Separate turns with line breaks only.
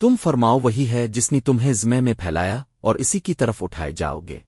تم فرماؤ وہی ہے جس نے تمہیں زمے میں پھیلایا اور اسی کی طرف اٹھائے جاؤ گے۔